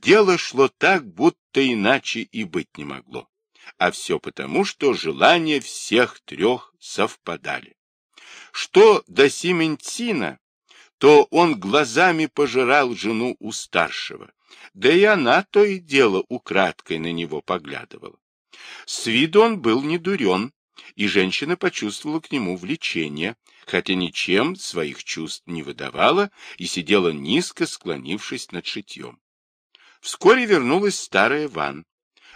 дело шло так, будто иначе и быть не могло. А все потому, что желания всех трех совпадали. Что до Симентина, то он глазами пожирал жену у старшего, да и она то и дело украдкой на него поглядывала. С виду он был не дурен, и женщина почувствовала к нему влечение, хотя ничем своих чувств не выдавала и сидела низко, склонившись над шитьем. Вскоре вернулась старая Ван.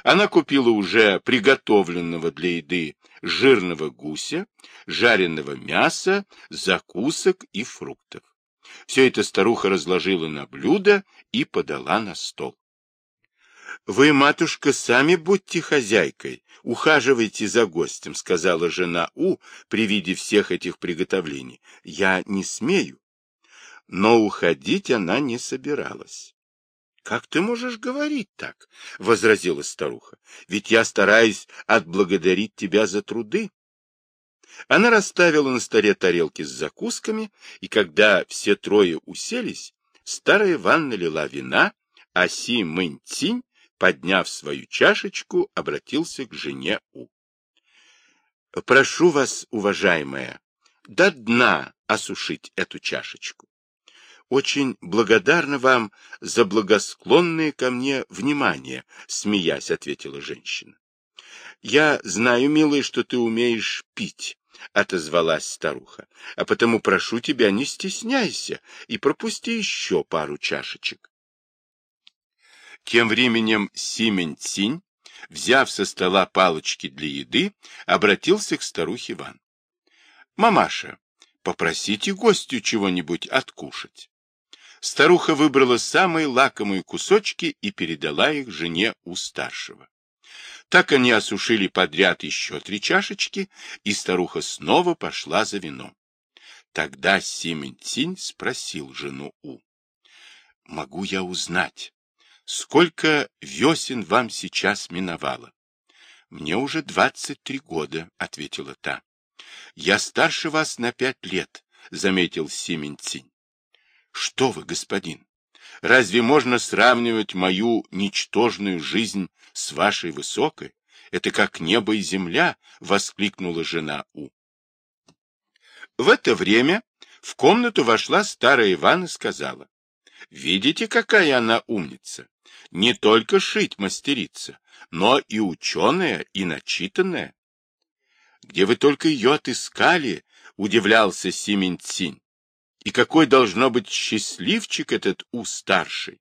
Она купила уже приготовленного для еды жирного гуся, жареного мяса, закусок и фруктов. Все это старуха разложила на блюдо и подала на стол. — Вы, матушка, сами будьте хозяйкой, ухаживайте за гостем, — сказала жена У при виде всех этих приготовлений. — Я не смею. Но уходить она не собиралась. — Как ты можешь говорить так? — возразила старуха. — Ведь я стараюсь отблагодарить тебя за труды. Она расставила на столе тарелки с закусками, и когда все трое уселись, старая Ван налила вина, а Си Мэнь Цинь, подняв свою чашечку, обратился к жене У. — Прошу вас, уважаемая, до дна осушить эту чашечку. Очень благодарна вам за благосклонное ко мне внимание, смеясь, ответила женщина. Я знаю, милый, что ты умеешь пить, — отозвалась старуха. — А потому прошу тебя, не стесняйся и пропусти еще пару чашечек. Тем временем Симень Цинь, взяв со стола палочки для еды, обратился к старухе Ван. — Мамаша, попросите гостю чего-нибудь откушать. Старуха выбрала самые лакомые кусочки и передала их жене у старшего. Так они осушили подряд еще три чашечки, и старуха снова пошла за вином. Тогда Симентинь спросил жену У. — Могу я узнать, сколько весен вам сейчас миновало? — Мне уже двадцать три года, — ответила та. — Я старше вас на пять лет, — заметил Симентинь. — Что вы, господин, Разве можно сравнивать мою ничтожную жизнь с вашей высокой? Это как небо и земля, — воскликнула жена У. В это время в комнату вошла старая Иван и сказала, — Видите, какая она умница? Не только шить мастерица, но и ученая, и начитанная. — Где вы только ее отыскали? — удивлялся Симень-Цинь. И какой должно быть счастливчик этот У-старший?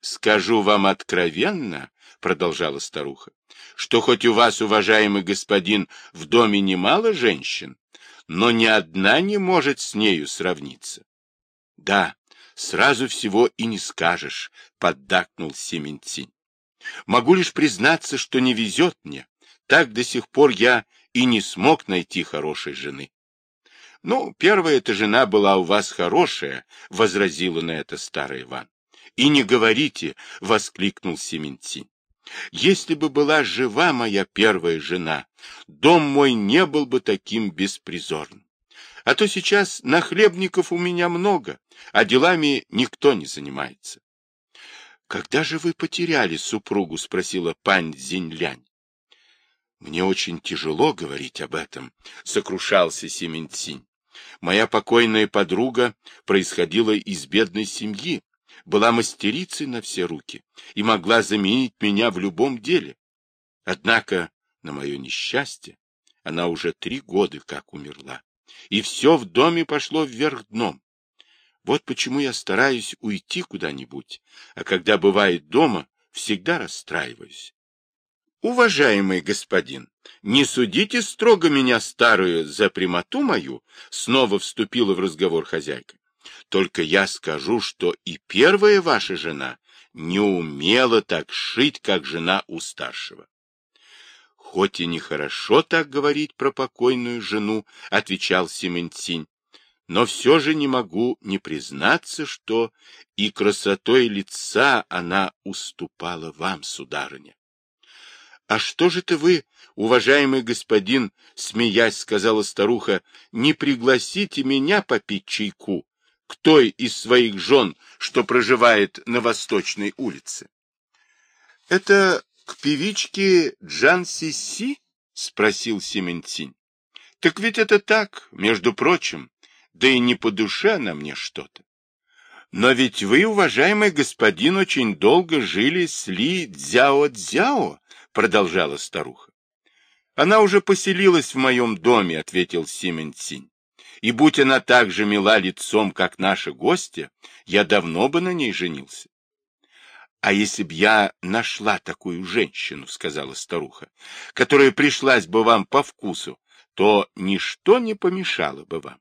Скажу вам откровенно, — продолжала старуха, — что хоть у вас, уважаемый господин, в доме немало женщин, но ни одна не может с нею сравниться. — Да, сразу всего и не скажешь, — поддакнул Семенцин. — Могу лишь признаться, что не везет мне. Так до сих пор я и не смог найти хорошей жены. — Ну, первая эта жена была у вас хорошая, — возразила на это старый Иван. — И не говорите, — воскликнул Сементин. — Если бы была жива моя первая жена, дом мой не был бы таким беспризорным. А то сейчас нахлебников у меня много, а делами никто не занимается. — Когда же вы потеряли супругу? — спросила пань Зинлянь. — Мне очень тяжело говорить об этом, — сокрушался Семенцинь. Моя покойная подруга происходила из бедной семьи, была мастерицей на все руки и могла заменить меня в любом деле. Однако, на мое несчастье, она уже три года как умерла, и все в доме пошло вверх дном. Вот почему я стараюсь уйти куда-нибудь, а когда бывает дома, всегда расстраиваюсь. Уважаемый господин, не судите строго меня старую за прямоту мою, снова вступила в разговор хозяйка. Только я скажу, что и первая ваша жена не умела так шить, как жена у старшего. Хоть и нехорошо так говорить про покойную жену, отвечал Сементинь, но все же не могу не признаться, что и красотой лица она уступала вам, сударыня. — А что же ты вы, уважаемый господин, — смеясь сказала старуха, — не пригласите меня попить чайку? к той из своих жен, что проживает на Восточной улице. — Это к певичке Джан Сиси? — спросил Сементин. — Так ведь это так, между прочим, да и не по душе она мне что-то. Но ведь вы, уважаемый господин, очень долго жили с Ли Цзяо-Цзяо, продолжала старуха. Она уже поселилась в моем доме, ответил Симен Цинь. И будь она так же мила лицом, как наша гостья, я давно бы на ней женился. А если б я нашла такую женщину, сказала старуха, которая пришлась бы вам по вкусу, то ничто не помешало бы вам.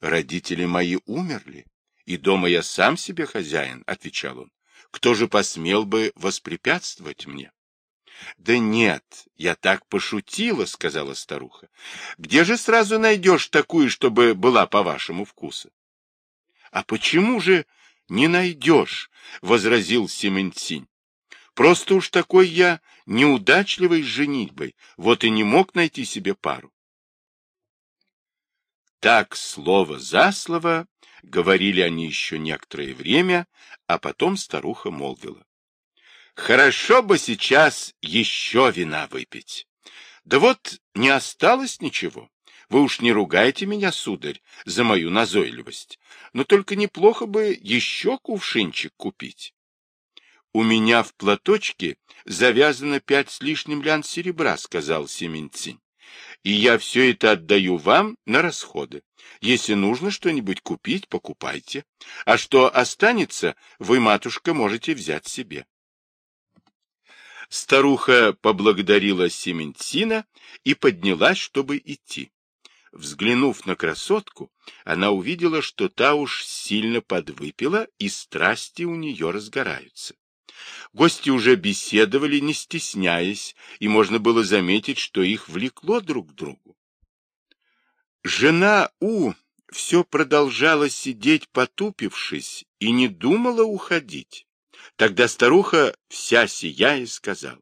Родители мои умерли, и дома я сам себе хозяин, — отвечал он. Кто же посмел бы воспрепятствовать мне? — Да нет, я так пошутила, — сказала старуха. — Где же сразу найдешь такую, чтобы была по вашему вкусу? — А почему же не найдешь? — возразил Семенцинь. — Просто уж такой я неудачливой с женитьбой, вот и не мог найти себе пару. Так, слово за слово, говорили они еще некоторое время, а потом старуха молвила. Хорошо бы сейчас еще вина выпить. Да вот не осталось ничего. Вы уж не ругайте меня, сударь, за мою назойливость. Но только неплохо бы еще кувшинчик купить. У меня в платочке завязано пять с лишним лян серебра, сказал Семенцин и я все это отдаю вам на расходы. Если нужно что-нибудь купить, покупайте. А что останется, вы, матушка, можете взять себе. Старуха поблагодарила Сементина и поднялась, чтобы идти. Взглянув на красотку, она увидела, что та уж сильно подвыпила, и страсти у нее разгораются. Гости уже беседовали, не стесняясь, и можно было заметить, что их влекло друг к другу. Жена У все продолжала сидеть, потупившись, и не думала уходить. Тогда старуха, вся сияя, сказала,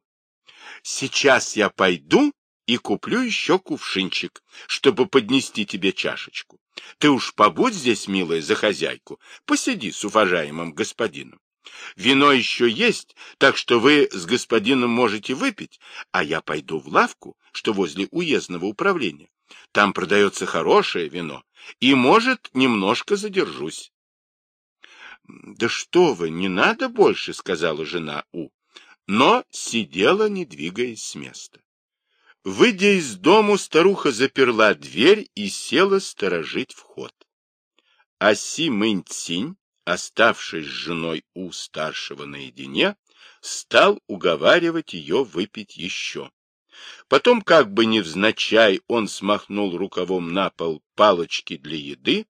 «Сейчас я пойду и куплю еще кувшинчик, чтобы поднести тебе чашечку. Ты уж побудь здесь, милая, за хозяйку, посиди с уважаемым господином. Вино еще есть, так что вы с господином можете выпить, а я пойду в лавку, что возле уездного управления. Там продается хорошее вино, и, может, немножко задержусь. — Да что вы, не надо больше, — сказала жена У, но сидела, не двигаясь с места. Выйдя из дому, старуха заперла дверь и села сторожить вход. А Си Мэнь Цинь оставшись с женой у старшего наедине, стал уговаривать ее выпить еще. Потом, как бы невзначай, он смахнул рукавом на пол палочки для еды,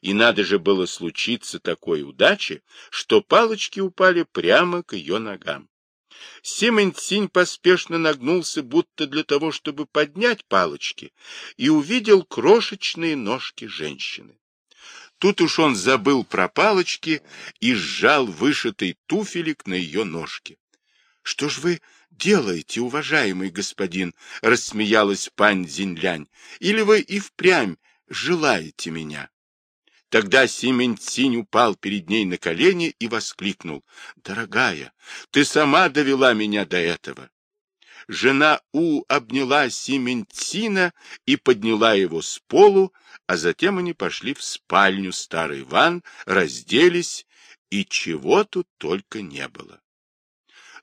и надо же было случиться такой удачи, что палочки упали прямо к ее ногам. Сементинь поспешно нагнулся, будто для того, чтобы поднять палочки, и увидел крошечные ножки женщины. Тут уж он забыл про палочки и сжал вышитый туфелек на ее ножке. — Что ж вы делаете, уважаемый господин? — рассмеялась пань Зинлянь. — Или вы и впрямь желаете меня? Тогда Симень упал перед ней на колени и воскликнул. — Дорогая, ты сама довела меня до этого жена У обняла Симентина и подняла его с полу, а затем они пошли в спальню старый Иван, разделись, и чего тут только не было.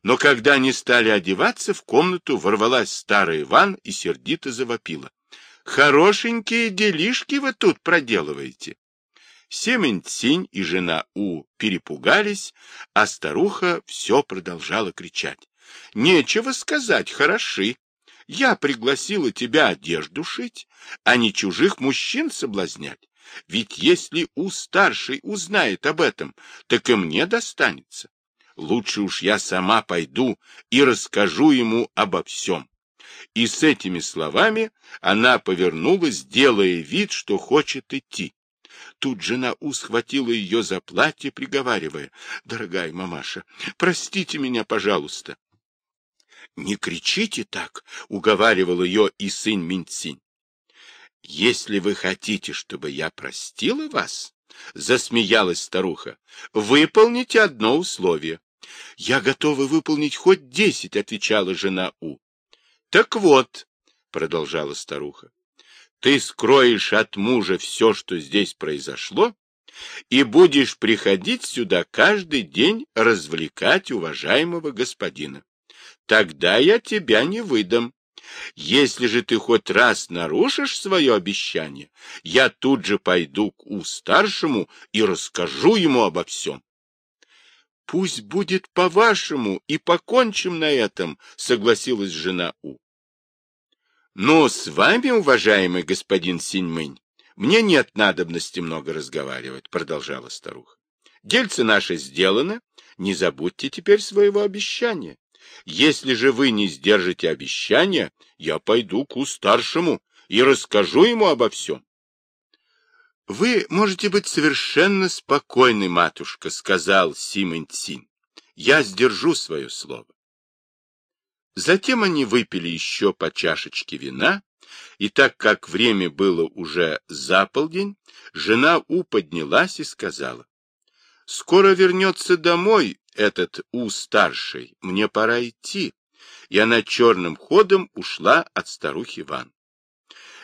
Но когда они стали одеваться, в комнату ворвалась старый Иван и сердито завопила. — Хорошенькие делишки вы тут проделываете. Сементинь и жена У перепугались, а старуха все продолжала кричать. Нечего сказать, хороши. Я пригласила тебя одежду шить, а не чужих мужчин соблазнять. Ведь если у старшей узнает об этом, так и мне достанется. Лучше уж я сама пойду и расскажу ему обо всем. И с этими словами она повернулась, делая вид, что хочет идти. Тут жена У схватила ее за платье, приговаривая, «Дорогая мамаша, простите меня, пожалуйста». Не кричите так, уговаривал ее и сын Минцинь. Если вы хотите, чтобы я простила вас, — засмеялась старуха. — Выполните одно условие. — Я готова выполнить хоть десять, — отвечала жена У. — Так вот, — продолжала старуха, — ты скроешь от мужа все, что здесь произошло, и будешь приходить сюда каждый день развлекать уважаемого господина. Тогда я тебя не выдам. Если же ты хоть раз нарушишь свое обещание, я тут же пойду к У-старшему и расскажу ему обо всем. — Пусть будет по-вашему, и покончим на этом, — согласилась жена У. — Ну, с вами, уважаемый господин Синьмынь, мне нет надобности много разговаривать, — продолжала старуха. — Дельце наше сделано, не забудьте теперь своего обещания. Если же вы не сдержите обещания, я пойду к старшему и расскажу ему обо всем. — Вы можете быть совершенно спокойны, матушка, — сказал Симон Цин. — Я сдержу свое слово. Затем они выпили еще по чашечке вина, и так как время было уже за полдень, жена У поднялась и сказала, — Скоро вернется домой этот У-старший, мне пора идти. И она черным ходом ушла от старухи Ван.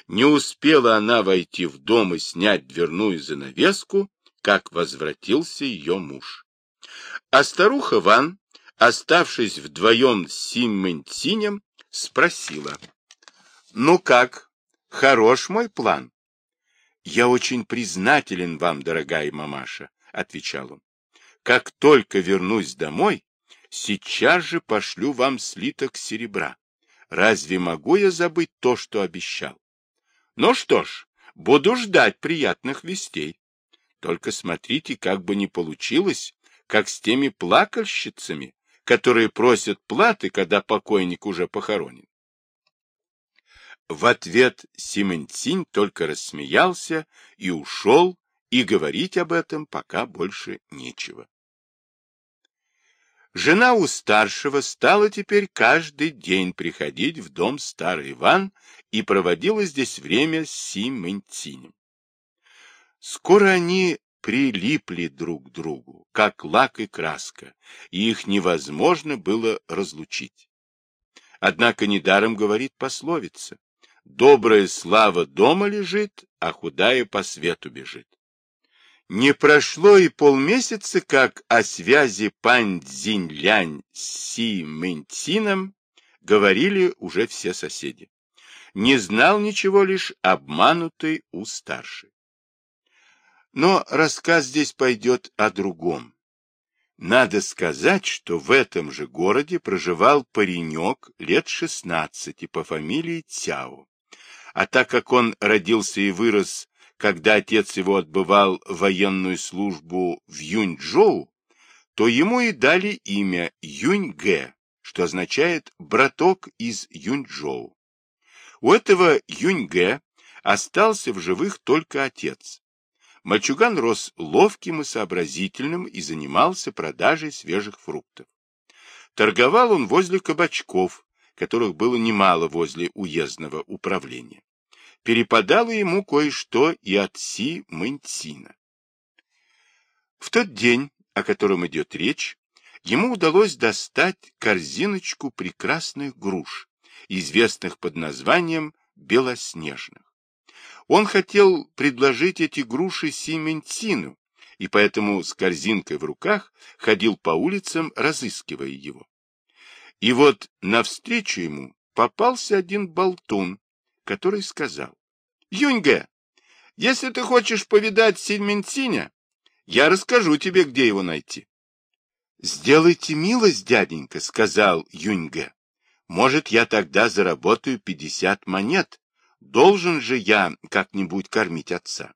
Не успела она войти в дом и снять дверную занавеску, как возвратился ее муж. А старуха Ван, оставшись вдвоем с Симментинем, спросила. — Ну как, хорош мой план? — Я очень признателен вам, дорогая мамаша, — отвечал он. Как только вернусь домой, сейчас же пошлю вам слиток серебра. Разве могу я забыть то, что обещал? Ну что ж, буду ждать приятных вестей. Только смотрите, как бы не получилось, как с теми плакальщицами, которые просят платы, когда покойник уже похоронен. В ответ Симонтинь только рассмеялся и ушел, и говорить об этом пока больше нечего. Жена у старшего стала теперь каждый день приходить в дом старый Иван и проводила здесь время с Симонтинем. Скоро они прилипли друг к другу, как лак и краска, и их невозможно было разлучить. Однако недаром говорит пословица «Добрая слава дома лежит, а худая по свету бежит». Не прошло и полмесяца, как о связи Пань Цзинь-Лянь с Си Мэньцином говорили уже все соседи. Не знал ничего лишь обманутый у старшей. Но рассказ здесь пойдет о другом. Надо сказать, что в этом же городе проживал паренек лет шестнадцати по фамилии Цяо. А так как он родился и вырос когда отец его отбывал военную службу в Юньчжоу, то ему и дали имя Юньгэ, что означает «браток из Юньчжоу». У этого Юньгэ остался в живых только отец. Мальчуган рос ловким и сообразительным и занимался продажей свежих фруктов. Торговал он возле кабачков, которых было немало возле уездного управления перепадало ему кое-что и от Си Мэньцина. В тот день, о котором идет речь, ему удалось достать корзиночку прекрасных груш, известных под названием белоснежных. Он хотел предложить эти груши Симентину, и поэтому с корзинкой в руках ходил по улицам, разыскивая его. И вот навстречу ему попался один болтун, который сказал, «Юньге, если ты хочешь повидать Сильментиня, я расскажу тебе, где его найти». «Сделайте милость, дяденька», — сказал Юньге. «Может, я тогда заработаю пятьдесят монет? Должен же я как-нибудь кормить отца».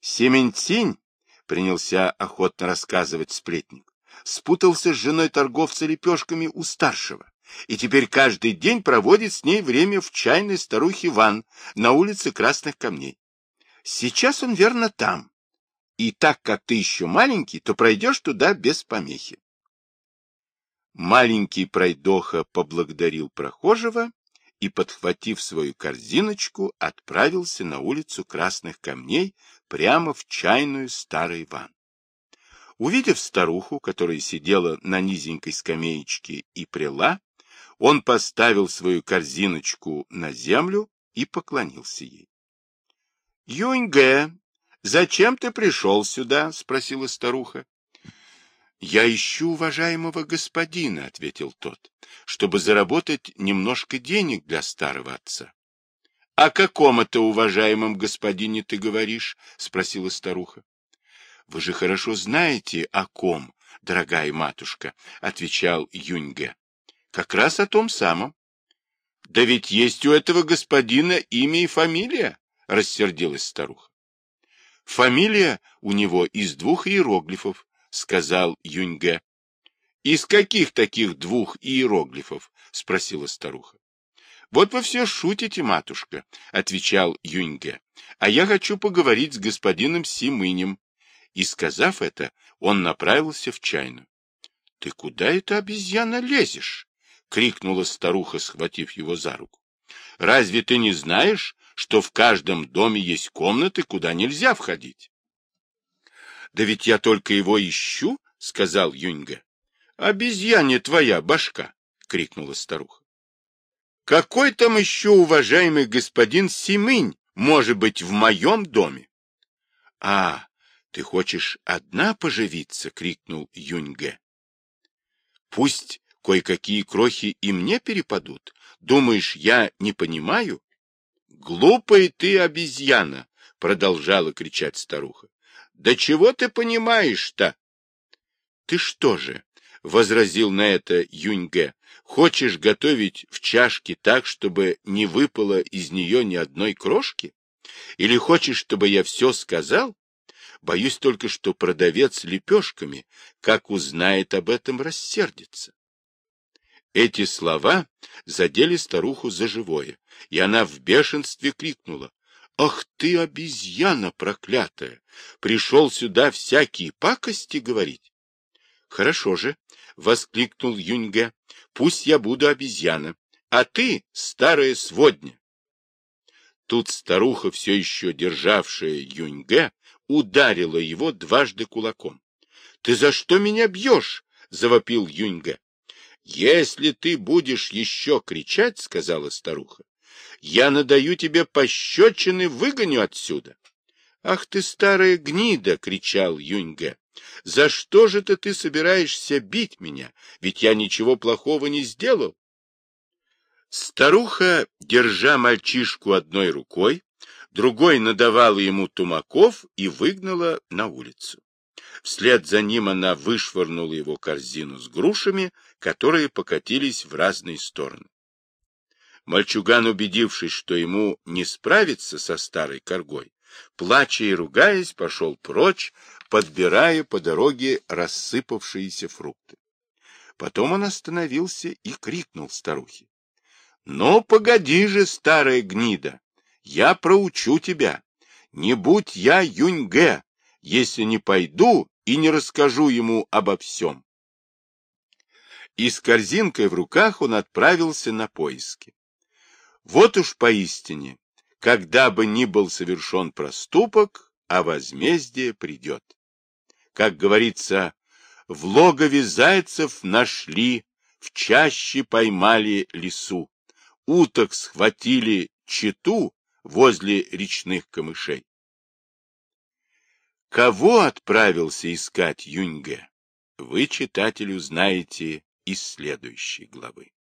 Сементинь, — принялся охотно рассказывать сплетник, — спутался с женой торговца лепешками у старшего и теперь каждый день проводит с ней время в чайной старухе Ван на улице Красных Камней. Сейчас он верно там. И так как ты еще маленький, то пройдешь туда без помехи. Маленький пройдоха поблагодарил прохожего и, подхватив свою корзиночку, отправился на улицу Красных Камней прямо в чайную старый Иван. Увидев старуху, которая сидела на низенькой скамеечке и прила, он поставил свою корзиночку на землю и поклонился ей. — Юньге, зачем ты пришел сюда? — спросила старуха. — Я ищу уважаемого господина, — ответил тот, — чтобы заработать немножко денег для старого отца. — О каком это уважаемом господине ты говоришь? — спросила старуха. — Вы же хорошо знаете, о ком, дорогая матушка, — отвечал Юньге. — Как раз о том самом. — Да ведь есть у этого господина имя и фамилия, — рассердилась старуха. — Фамилия у него из двух иероглифов, — сказал Юньге. — Из каких таких двух иероглифов? — спросила старуха. — Вот вы все шутите, матушка, — отвечал Юньге. — А я хочу поговорить с господином Симынем. И, сказав это, он направился в чайную. — Ты куда это, обезьяна, лезешь? — крикнула старуха, схватив его за руку. — Разве ты не знаешь, что в каждом доме есть комнаты, куда нельзя входить? — Да ведь я только его ищу, — сказал Юньга. — Обезьяне твоя башка, — крикнула старуха. — Какой там еще уважаемый господин Симынь может быть в моем доме? — А, ты хочешь одна поживиться? — крикнул Юньге. — Пусть кое-какие крохи и мне перепадут. Думаешь, я не понимаю? Глупая ты обезьяна, продолжала кричать старуха. Да чего ты понимаешь-то? Ты что же, возразил на это Юньге, хочешь готовить в чашке так, чтобы не выпало из нее ни одной крошки? Или хочешь, чтобы я все сказал? Боюсь только, что продавец лепешками, как узнает об этом, рассердится. Эти слова задели старуху за живое, и она в бешенстве крикнула. — Ах ты, обезьяна проклятая! Пришел сюда всякие пакости говорить? — Хорошо же, — воскликнул Юньге, — пусть я буду обезьяна, а ты старая сводня. Тут старуха, все еще державшая Юньге, ударила его дважды кулаком. — Ты за что меня бьешь? — завопил Юньге. Если ты будешь еще кричать, — сказала старуха, — я надаю тебе пощечины, выгоню отсюда. — Ах ты, старая гнида! — кричал Юньге. — За что же ты собираешься бить меня? Ведь я ничего плохого не сделал. Старуха, держа мальчишку одной рукой, другой надавала ему тумаков и выгнала на улицу. Вслед за ним она вышвырнула его корзину с грушами, которые покатились в разные стороны. Мальчуган, убедившись, что ему не справиться со старой коргой, плача и ругаясь, пошел прочь, подбирая по дороге рассыпавшиеся фрукты. Потом он остановился и крикнул старухе. — Ну, погоди же, старая гнида, я проучу тебя. Не будь я Юньге, если не пойду и не расскажу ему обо всем. И с корзинкой в руках он отправился на поиски. Вот уж поистине, когда бы ни был совершен проступок, а возмездие придет. Как говорится, в логове зайцев нашли, в чаще поймали лису, уток схватили читу возле речных камышей. Кого отправился искать Юньге, вы, читатель, узнаете из следующей главы.